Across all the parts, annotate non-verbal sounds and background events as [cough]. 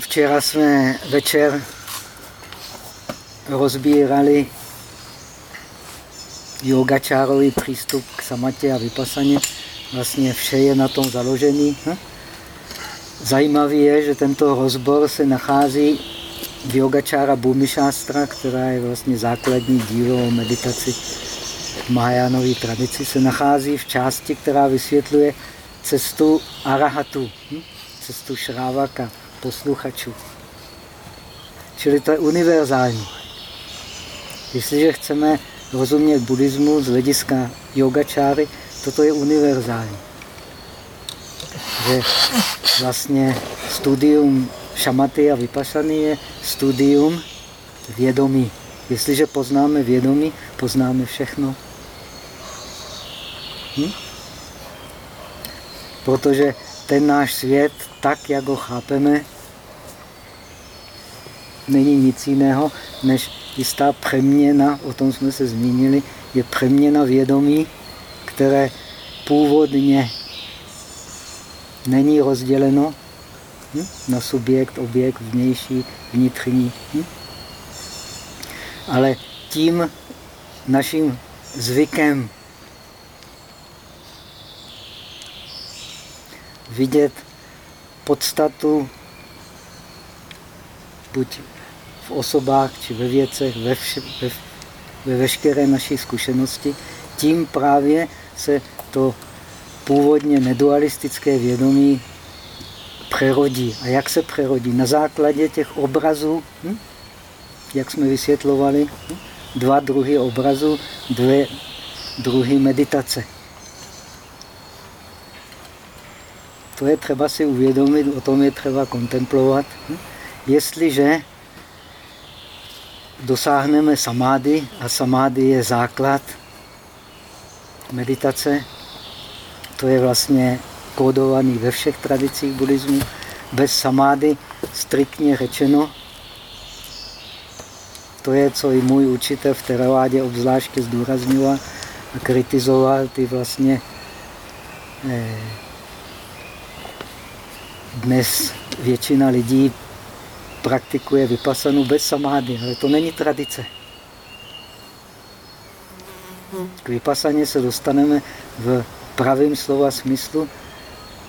Včera jsme večer rozbírali yogačárový přístup k samatě a vypasaně. Vlastně vše je na tom založený. Hm? Zajímavé je, že tento rozbor se nachází v yogačára Bhumišástra, která je vlastně základní dílo o meditaci v Mahajánové tradici, se nachází v části, která vysvětluje cestu arahatu, hm? cestu šrávaka, posluchačů. Čili to je univerzální. Jestliže chceme rozumět buddhismu z hlediska yogačáry, toto je univerzální. Že vlastně studium šamaty a vypašany je studium vědomí. Jestliže poznáme vědomí, poznáme všechno. Hm? Protože ten náš svět, tak jak ho chápeme, není nic jiného, než jistá přeměna, o tom jsme se zmínili, je přeměna vědomí, které původně není rozděleno hm? na subjekt, objekt, vnější, vnitřní. Hm? Ale tím naším zvykem vidět podstatu buď v osobách, či ve věcech, ve, vše, ve, ve veškeré naší zkušenosti, tím právě se to původně nedualistické vědomí přerodí. A jak se přerodí? Na základě těch obrazů, hm? jak jsme vysvětlovali, hm? dva druhy obrazů, dvě druhy meditace. To je třeba si uvědomit, o tom je třeba kontemplovat. Hm? Jestliže dosáhneme samády, a samády je základ meditace, to je vlastně kódovaný ve všech tradicích buddhismu, bez samády, striktně řečeno, to je, co i můj učitel v Teravádě obzvláště zdůrazňoval a kritizoval ty vlastně eh, dnes většina lidí praktikuje vypasanu bez samády, ale to není tradice. K vypasaně se dostaneme v pravém slova smyslu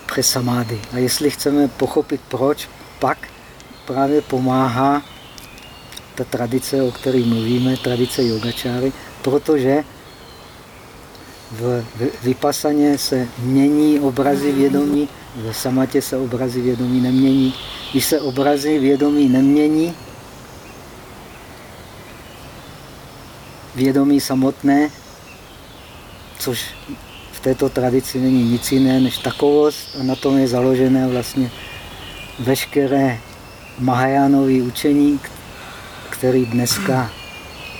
přes samády. A jestli chceme pochopit proč, pak právě pomáhá ta tradice, o které mluvíme, tradice yogačáry, protože v vypasaně se mění obrazy vědomí, v samatě se obrazy vědomí nemění. Když se obrazy vědomí nemění, vědomí samotné, což v této tradici není nic jiné než takovost a na tom je založené vlastně veškeré Mahajánové učení, který dneska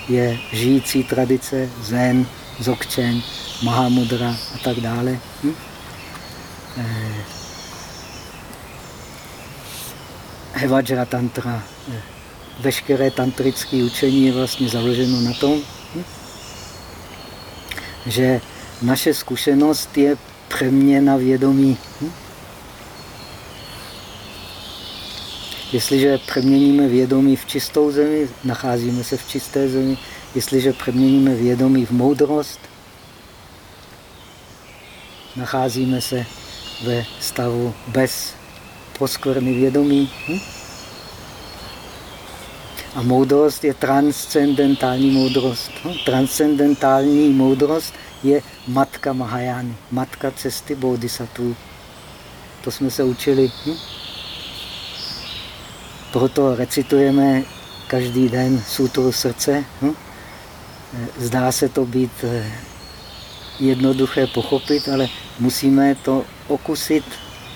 je žijící tradice, Zen, Dzogchen, Mahamudra a tak dále. Hm? Eh, Hevajra tantra, eh, veškeré tantrické učení je vlastně založeno na tom, hm? že naše zkušenost je přeměna vědomí. Hm? Jestliže přeměníme vědomí v čistou zemi, nacházíme se v čisté zemi. Jestliže přeměníme vědomí v moudrost, nacházíme se ve stavu bez poskvrny vědomí. Hm? A moudrost je transcendentální moudrost. Hm? Transcendentální moudrost je matka Mahajány, matka cesty bodhisattva. To jsme se učili. Hm? Proto recitujeme každý den sutru srdce. Hm? Zdá se to být eh, jednoduché pochopit, ale musíme to okusit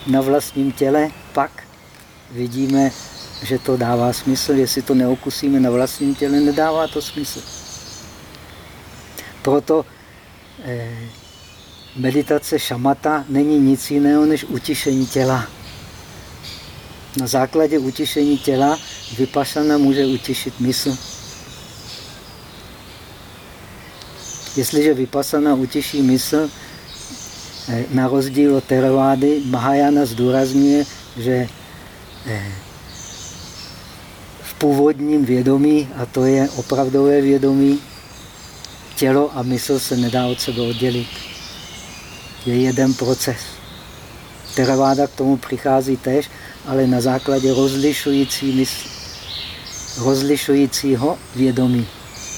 na vlastním těle, pak vidíme, že to dává smysl. Jestli to neokusíme na vlastním těle, nedává to smysl. Proto eh, meditace šamata není nic jiného než utišení těla. Na základě utišení těla vypašana může utišit mysl. Jestliže vypasana utiší mysl, na rozdíl od teravády, Mahajana zdůrazňuje, že eh, původním vědomí, a to je opravdové vědomí, tělo a mysl se nedá od sebe oddělit. Je jeden proces. Teraváda k tomu přichází tež, ale na základě rozlišující mysl, rozlišujícího vědomí.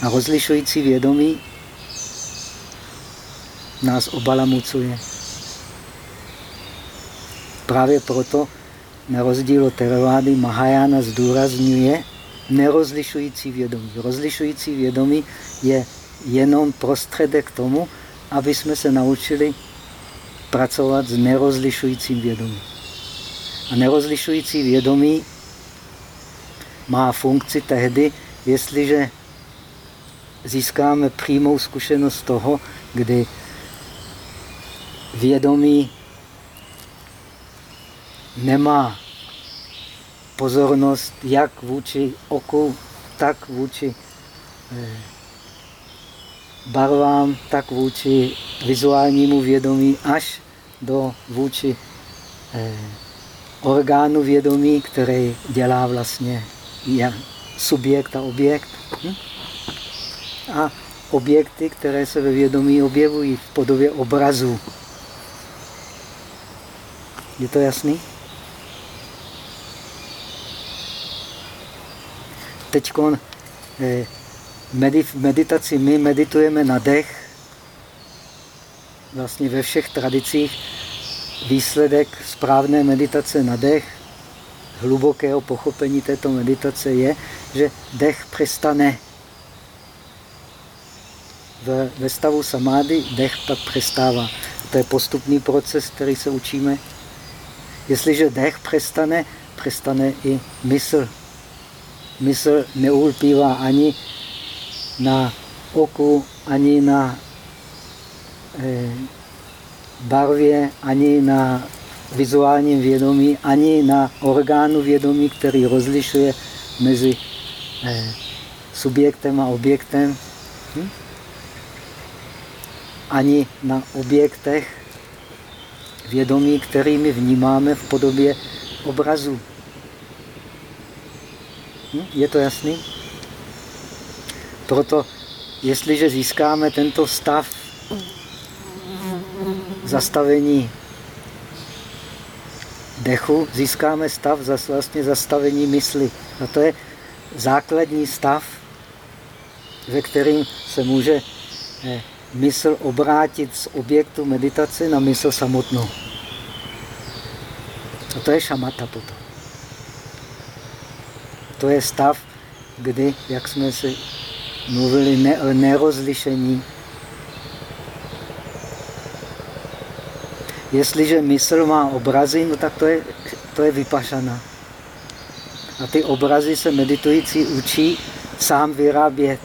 A rozlišující vědomí nás obalamucuje. Právě proto, na rozdíl od Teravády, Mahajana zdůrazňuje nerozlišující vědomí. Rozlišující vědomí je jenom prostředek k tomu, aby jsme se naučili pracovat s nerozlišujícím vědomím. A nerozlišující vědomí má funkci tehdy, jestliže získáme přímou zkušenost toho, kdy vědomí nemá pozornost jak vůči oku, tak vůči eh, barvám, tak vůči vizuálnímu vědomí, až do vůči eh, orgánu vědomí, který dělá vlastně subjekt a objekt. Hm? A objekty, které se ve vědomí objevují v podobě obrazu. Je to jasný? Teď eh, meditaci my meditujeme na dech. Vlastně ve všech tradicích výsledek správné meditace na dech, hlubokého pochopení této meditace je, že dech přestane. Ve, ve stavu samády dech pak přestává. To je postupný proces, který se učíme. Jestliže dech přestane, přestane i mysl. Mysl neulpívá ani na oku, ani na eh, barvě, ani na vizuálním vědomí, ani na orgánu vědomí, který rozlišuje mezi eh, subjektem a objektem, hm? ani na objektech vědomí, kterými vnímáme v podobě obrazu. Hm? Je to jasný? Proto, jestliže získáme tento stav zastavení dechu, získáme stav vlastně zastavení mysli. A to je základní stav, ve kterým se může eh, mysl obrátit z objektu meditace na mysl samotnou. A to je šamata potom. To je stav, kdy, jak jsme si mluvili, ne, nerozlišení Jestliže mysl má obrazy, no tak to je, to je vypašana. A ty obrazy se meditující učí sám vyrábět.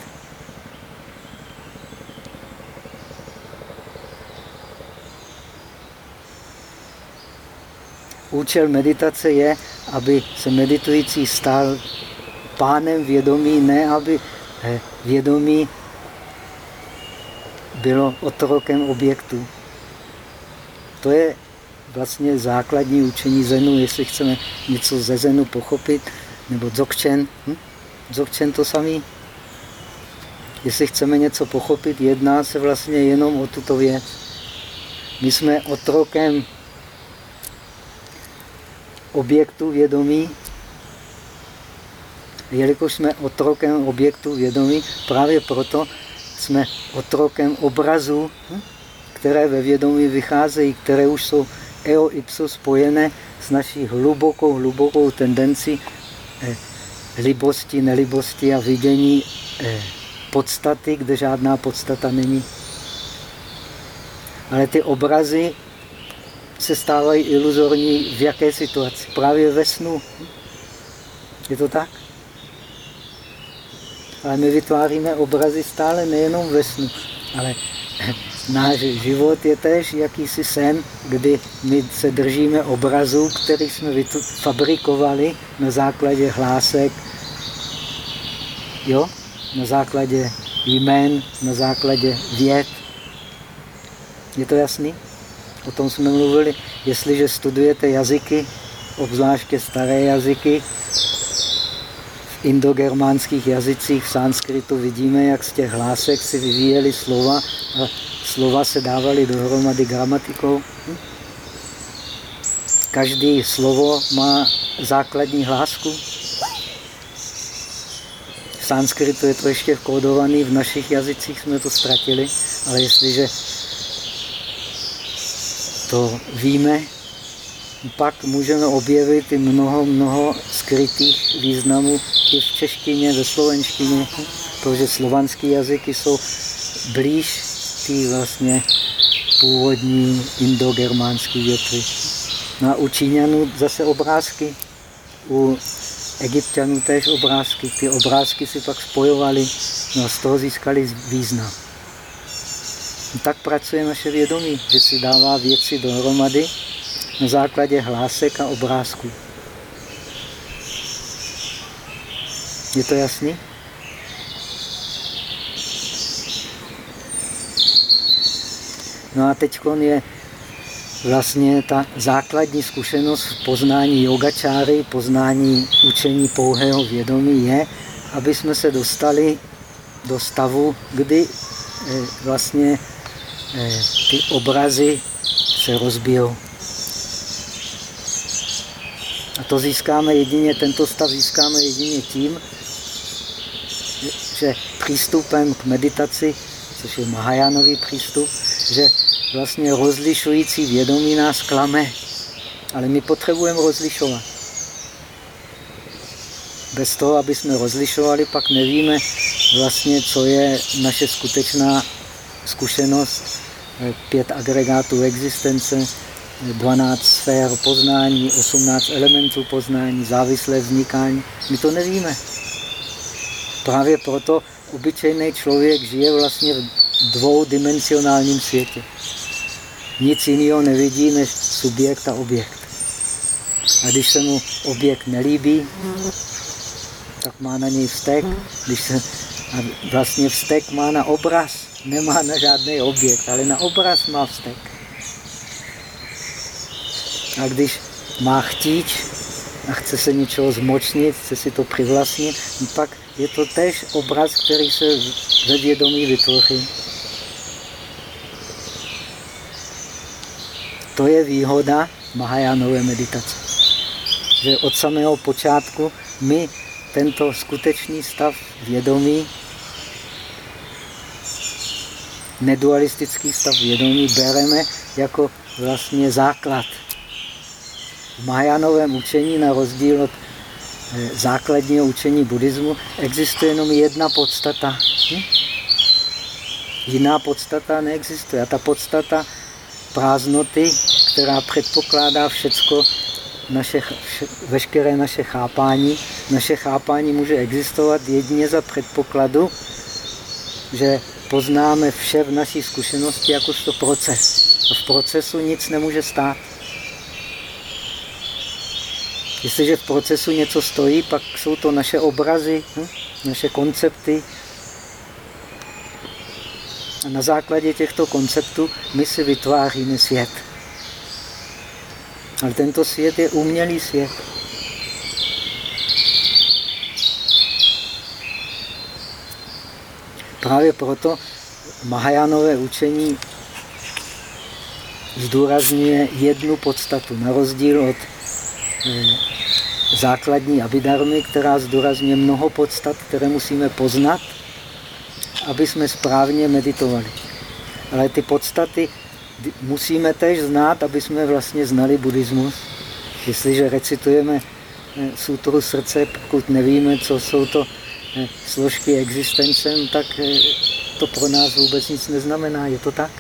Účel meditace je, aby se meditující stal pánem vědomí, ne aby eh, vědomí bylo otrokem objektu. To je vlastně základní učení Zenu, jestli chceme něco ze Zenu pochopit, nebo Dzogchen. Hm? Dzogchen to samý. Jestli chceme něco pochopit, jedná se vlastně jenom o tuto věc. My jsme otrokem objektu vědomí, jelikož jsme otrokem objektu vědomí, právě proto jsme otrokem obrazu, hm? které ve vědomí vycházejí, které už jsou eo ipso spojené s naší hlubokou, hlubokou tendencí eh, libosti, nelibosti a vidění eh, podstaty, kde žádná podstata není. Ale ty obrazy se stávají iluzorní v jaké situaci? Právě ve snu. Je to tak? Ale my vytváříme obrazy stále nejenom ve snu, ale [laughs] náš život je tež jakýsi sen, kdy my se držíme obrazu, který jsme fabrikovali na základě hlásek, jo? na základě jmén, na základě věd. Je to jasný? O tom jsme mluvili. Jestliže studujete jazyky, obzvláště staré jazyky, v indogermánských jazycích v sanskritu vidíme, jak z těch hlásek si vyvíjely slova a slova se dávaly dohromady gramatikou. Každý slovo má základní hlásku. V sanskritu je to ještě kódovaný, v našich jazycích jsme to ztratili, ale jestliže to víme, pak můžeme objevit i mnoho, mnoho skrytých významů i v češtině, ve slovenštině, protože slovanské jazyky jsou blíž ty vlastně původní indogermánské větvy. No a u Číňanů zase obrázky, u Egyptianů též obrázky. Ty obrázky si pak spojovali no a z toho získali význam. No tak pracuje naše vědomí, že si dává věci dohromady na základě hlásek a obrázků. Je to jasný? No a teď je vlastně ta základní zkušenost v poznání yogačáry, poznání učení pouhého vědomí je, aby jsme se dostali do stavu, kdy eh, vlastně ty obrazy se rozbijou. A to získáme jedině, tento stav získáme jedině tím, že přístupem k meditaci, což je Mahajánový přístup, že vlastně rozlišující vědomí nás klame. Ale my potřebujeme rozlišovat. Bez toho, aby jsme rozlišovali, pak nevíme vlastně, co je naše skutečná zkušenost. Pět agregátů existence, 12 sfér poznání, 18 elementů poznání, závislé vznikání. My to nevíme. Právě proto obyčejný člověk žije vlastně v dvoudimensionálním světě. Nic jiného nevidí než subjekt a objekt. A když se mu objekt nelíbí, tak má na něj vztek. Když se, a vlastně vztek má na obraz, nemá na žádný objekt, ale na obraz má vztek. A když má chtíč a chce se něčeho zmočnit, chce si to přivlastnit, pak je to tež obraz, který se ve vědomí vytvoří. To je výhoda Mahajánové meditace. Že od samého počátku my tento skutečný stav vědomí, nedualistický stav vědomí bereme jako vlastně základ. V Mahajánovém učení, na rozdíl od eh, základního učení buddhismu, existuje jenom jedna podstata. Hm? Jiná podstata neexistuje. A ta podstata prázdnoty, která předpokládá všecko, naše, vše, veškeré naše chápání. Naše chápání může existovat jedině za předpokladu, že poznáme vše v naší zkušenosti jakožto proces. A v procesu nic nemůže stát. Jestliže v procesu něco stojí, pak jsou to naše obrazy, hm? naše koncepty, a na základě těchto konceptů my si vytváříme svět. Ale tento svět je umělý svět. Právě proto Mahajánové učení zdůrazňuje jednu podstatu, na rozdíl od eh, základní abidarmy, která zdůrazňuje mnoho podstat, které musíme poznat aby jsme správně meditovali. Ale ty podstaty musíme tež znát, aby jsme vlastně znali buddhismus. Jestliže recitujeme eh, sutru srdce, pokud nevíme, co jsou to složky existence, tak eh, to pro nás vůbec nic neznamená. Je to tak?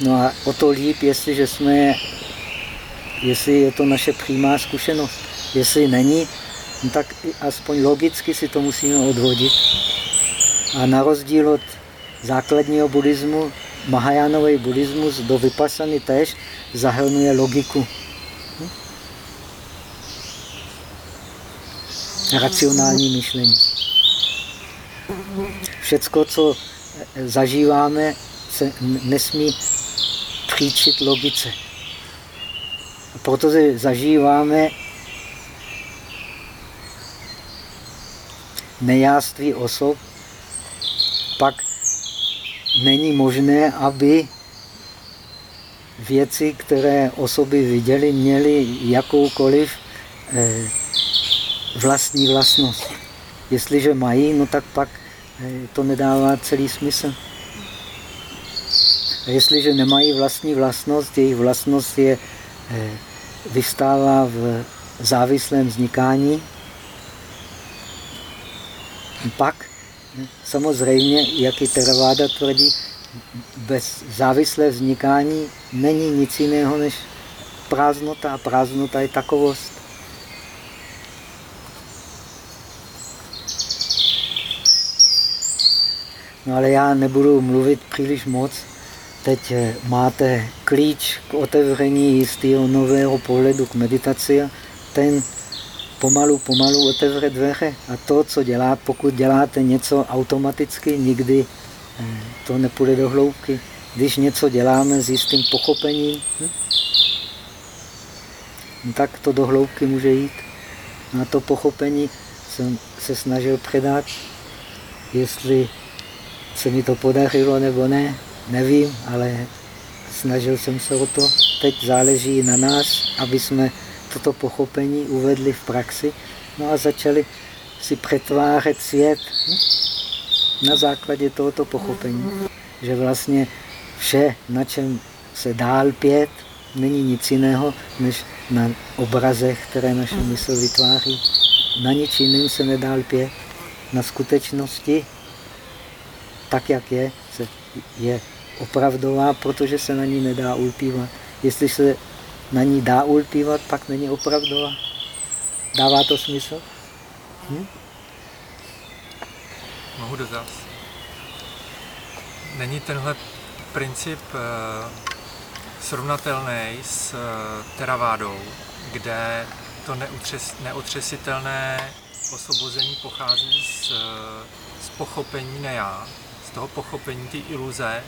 No a o to líp, jestliže jsme, jestli je to naše přímá zkušenost. Jestli není, no tak aspoň logicky si to musíme odvodit. A na rozdíl od základního buddhismu, Mahajánový buddhismus do vypasany tež zahrnuje logiku. Racionální myšlení. Všecko, co zažíváme, se nesmí příčit logice. Protože zažíváme nejáství osob, pak není možné, aby věci, které osoby viděly, měly jakoukoliv eh, vlastní vlastnost. Jestliže mají, no tak pak eh, to nedává celý smysl. A jestliže nemají vlastní vlastnost, jejich vlastnost je, eh, vystává v závislém vznikání, pak samozřejmě, jak i Theravada tvrdí, bez závislé vznikání není nic jiného než prázdnota a prázdnota je takovost. No ale já nebudu mluvit příliš moc. Teď eh, máte klíč k otevření jistého nového pohledu k meditaci a ten pomalu, pomalu otevře dveře. A to, co dělá, pokud děláte něco automaticky, nikdy eh, to nepůjde do hloubky. Když něco děláme s jistým pochopením, hm? no tak to do hloubky může jít. Na to pochopení jsem se snažil předat. Jestli se mi to podařilo nebo ne, nevím, ale snažil jsem se o to. Teď záleží na nás, aby jsme toto pochopení uvedli v praxi no a začali si přetvářet svět hm? na základě tohoto pochopení. Že vlastně vše, na čem se dál pět, není nic jiného, než na obrazech, které naše mysl vytváří. Na nic jiným se nedá lpět. Na skutečnosti, tak jak je, se je opravdová, protože se na ní nedá ulpívat. Jestli se na ní dá ulpívat, pak není opravdová. Dává to smysl? Hm? Mohu dotaz. Není tenhle princip uh, srovnatelný s uh, teravádou, kde to neutřes, neotřesitelné osvobození pochází z, uh, z pochopení neja, z toho pochopení ty iluze,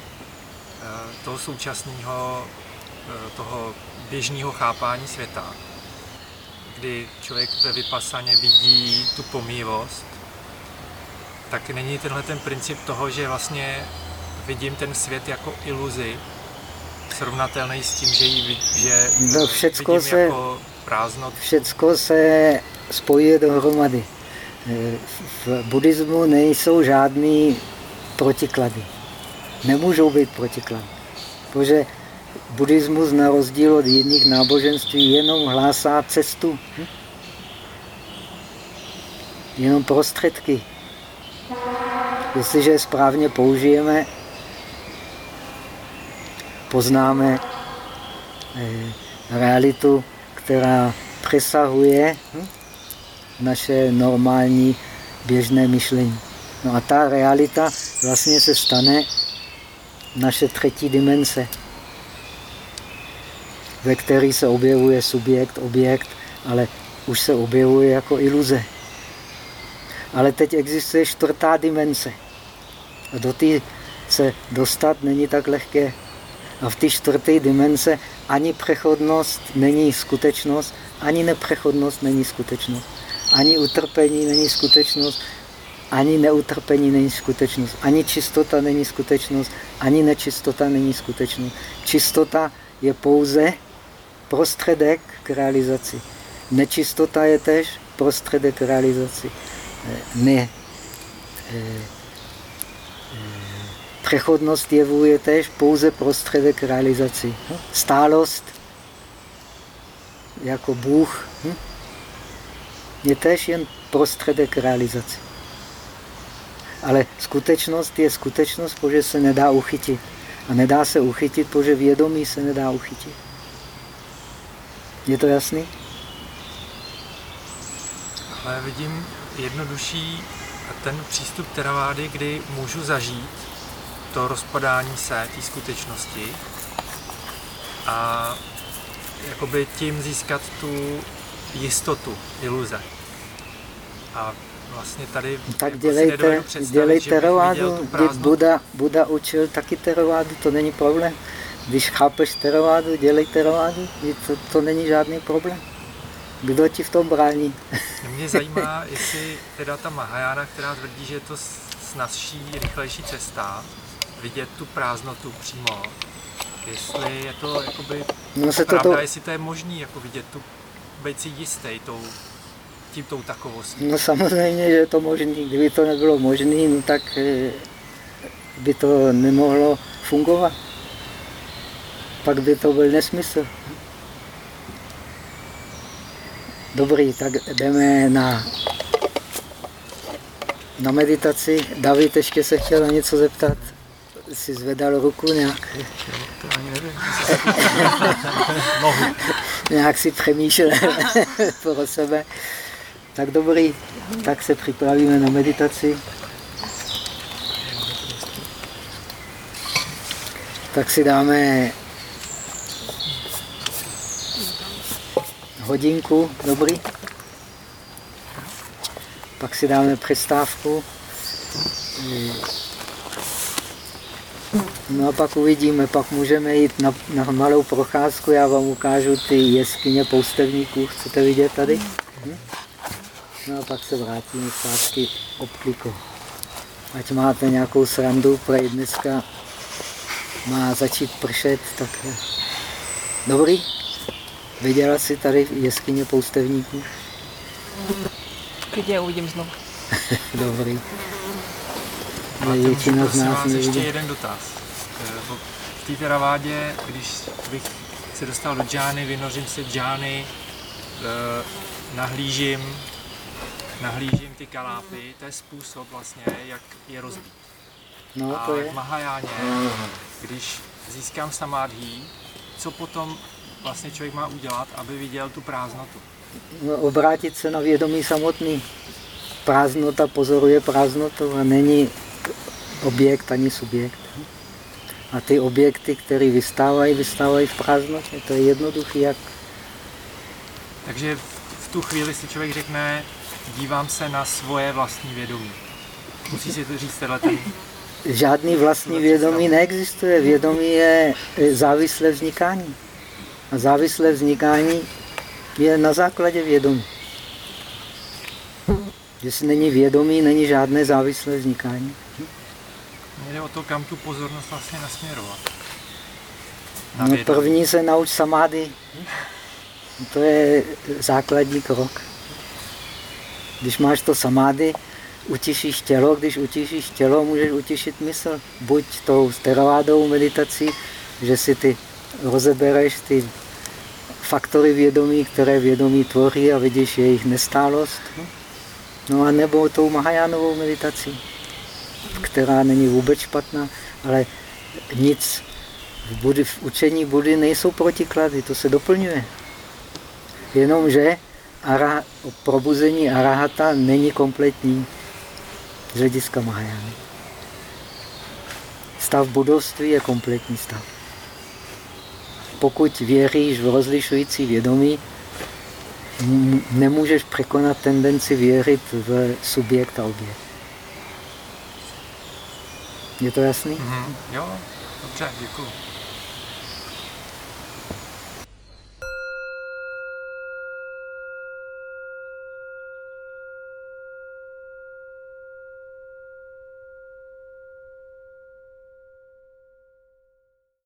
toho současného, toho běžného chápání světa, kdy člověk ve vypasaně vidí tu pomývost, tak není tenhle ten princip toho, že vlastně vidím ten svět jako iluzi, srovnatelný s tím, že, ji, že no, všecko vidím se, jako prázdnot. Všecko se spojuje dohromady. V buddhismu nejsou žádný protiklady. Nemůžou být protiklady. Protože buddhismus na rozdíl od jiných náboženství jenom hlásá cestu. Hm? Jenom prostředky. Jestliže je správně použijeme, poznáme eh, realitu, která přesahuje hm, naše normální běžné myšlení. No a ta realita vlastně se stane naše třetí dimenze ve který se objevuje subjekt, objekt, ale už se objevuje jako iluze. Ale teď existuje čtvrtá dimenze. A do té se dostat není tak lehké. A v té čtvrté dimenze ani přechodnost není skutečnost, ani nepřechodnost není skutečnost. Ani utrpení není skutečnost, ani neutrpení není skutečnost. Ani čistota není skutečnost, ani nečistota není skutečnost. Čistota je pouze prostředek k realizaci. Nečistota je tež prostředek k realizaci. Eh, ne. Eh, eh, přechodnost jevu je tež pouze prostředek k realizaci. Hm? Stálost jako Bůh hm? je tež jen prostředek k realizaci. Ale skutečnost je skutečnost, protože se nedá uchytit. A nedá se uchytit, protože vědomí se nedá uchytit. Je to jasný? Ale vidím jednodušší ten přístup teravády, kdy můžu zažít to rozpadání se té skutečnosti a jakoby tím získat tu jistotu, iluze. A vlastně tady tak jako dělejte, dělejte terovádu, Buda, Buda učil taky terovádu, to není problém. Když chápeš terovádu, dělej terovádu, to, to není žádný problém. Kdo ti v tom brání? Mě zajímá, jestli teda ta Mahajána, která tvrdí, že je to snazší, rychlejší cesta, vidět tu prázdnotu přímo, jestli je to jakoby No se to, pravda, to, jestli to je možný jako vidět tu, být si jistý tou, tím tou takovostí. no samozřejmě, že je to možné. Kdyby to nebylo možné, no tak eh, by to nemohlo fungovat. Pak by to byl nesmysl. Dobrý, tak jdeme na, na meditaci. David ještě se chtěl na něco zeptat. Si zvedal ruku nějak. To ani nevím. [laughs] nějak si přemýšlel [laughs] pro sebe. Tak dobrý, tak se připravíme na meditaci. Tak si dáme hodinku, dobrý. Pak si dáme přestávku. No a pak uvidíme, pak můžeme jít na, na malou procházku, já vám ukážu ty jeskyně poustevníků, chcete vidět tady? Hm? No a pak se vrátíme zpátky optikou. Ať máte nějakou srandu, protože dneska má začít pršet, tak dobrý. Viděla jsi tady jeskyně poustevníků? Klidně uvidím znovu. [laughs] Dobrý. Máte, Většina z nás vás ještě jeden dotaz. Eh, V té teravádě, když bych se dostal do džány, vynořím se džány, eh, nahlížím, nahlížím ty kalápy, to je způsob vlastně, jak je rozbít. No A to v je. Mahajáně, když získám samádhí, co potom vlastně člověk má udělat, aby viděl tu prázdnotu? No, obrátit se na vědomí samotný. Prázdnota pozoruje prázdnotu a není objekt ani subjekt. A ty objekty, které vystávají, vystávají v prázdnotě. To je jednoduchý, jak Takže v tu chvíli si člověk řekne, dívám se na svoje vlastní vědomí. Musí si to říct tenhle ten žádný vlastní vědomí neexistuje. Vědomí je závislé vznikání. A závislé vznikání je na základě vědomí. Jestli není vědomí, není žádné závislé vznikání. Jde o to, kam tu pozornost vlastně nasměrovat. Na No, první se nauč samády. To je základní krok. Když máš to samády, utišíš tělo, když utišíš tělo, můžeš utišit mysl. Buď tou teravádou meditací, že si ty rozebereš ty faktory vědomí, které vědomí tvoří a vidíš jejich nestálost. No a nebo tou Mahajánovou meditací, která není vůbec špatná, ale nic v, Budy, v učení Budy nejsou protiklady, to se doplňuje. Jenomže ara, probuzení arahata není kompletní z hlediska Mahajány. Stav budovství je kompletní stav. Pokud věříš v rozlišující vědomí, nemůžeš překonat tendenci věřit v subjekt a objekt. Je to jasný? Mhm. Jo, dobře, děkuji.